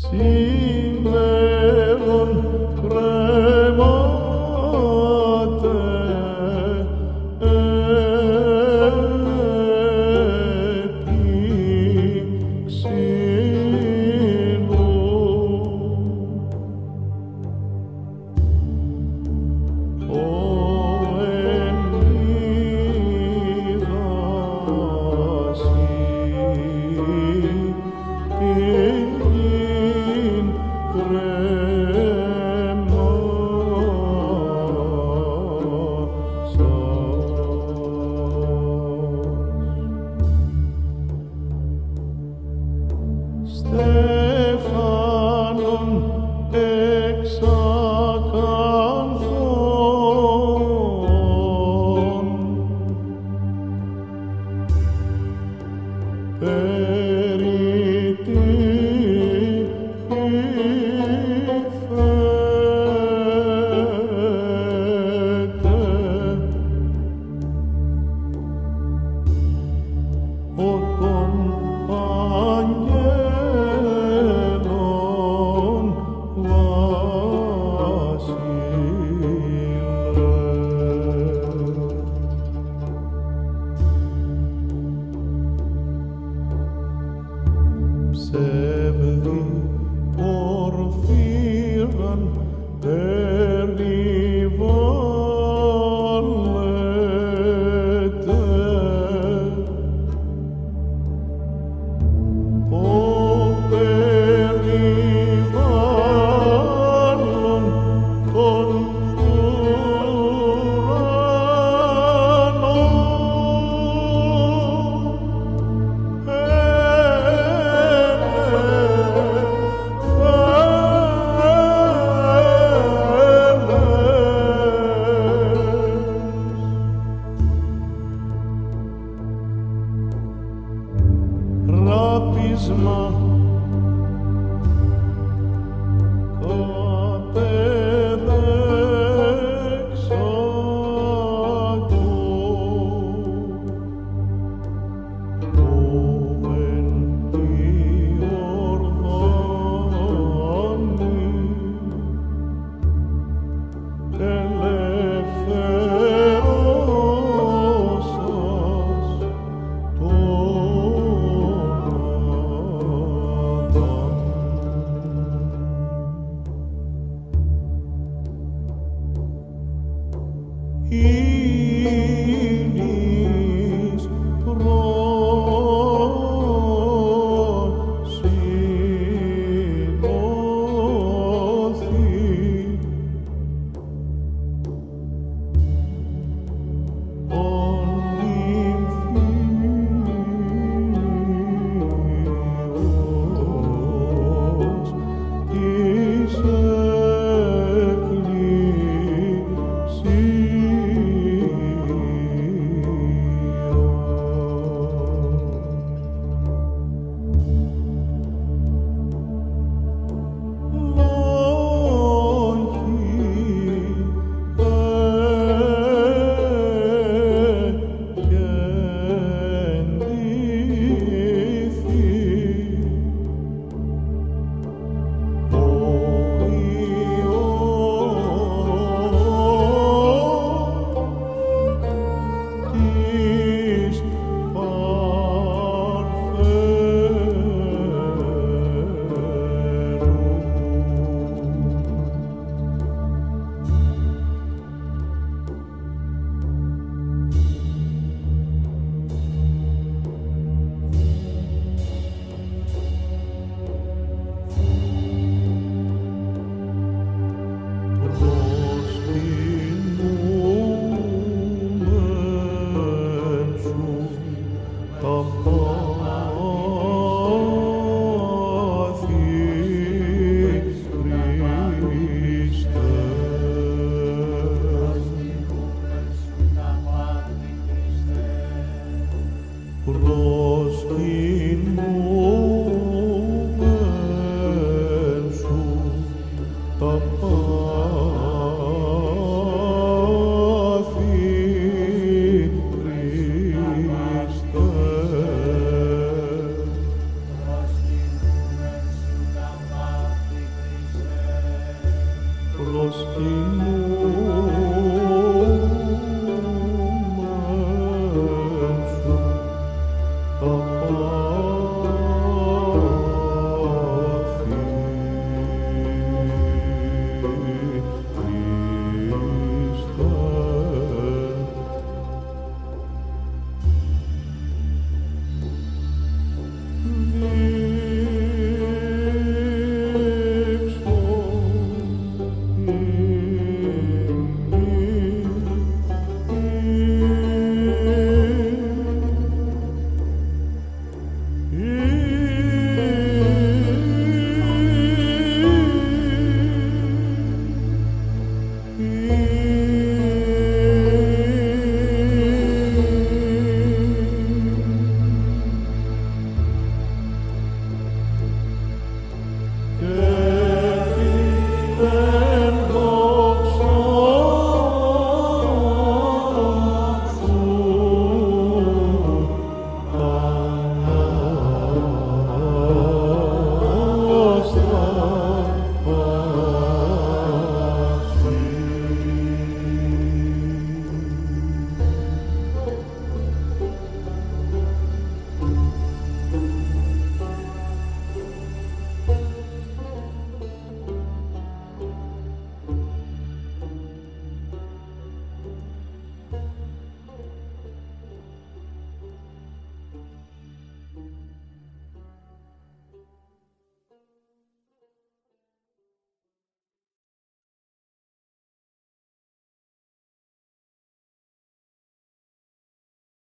Sim, Hey. open. Mm-hmm. mùa Good.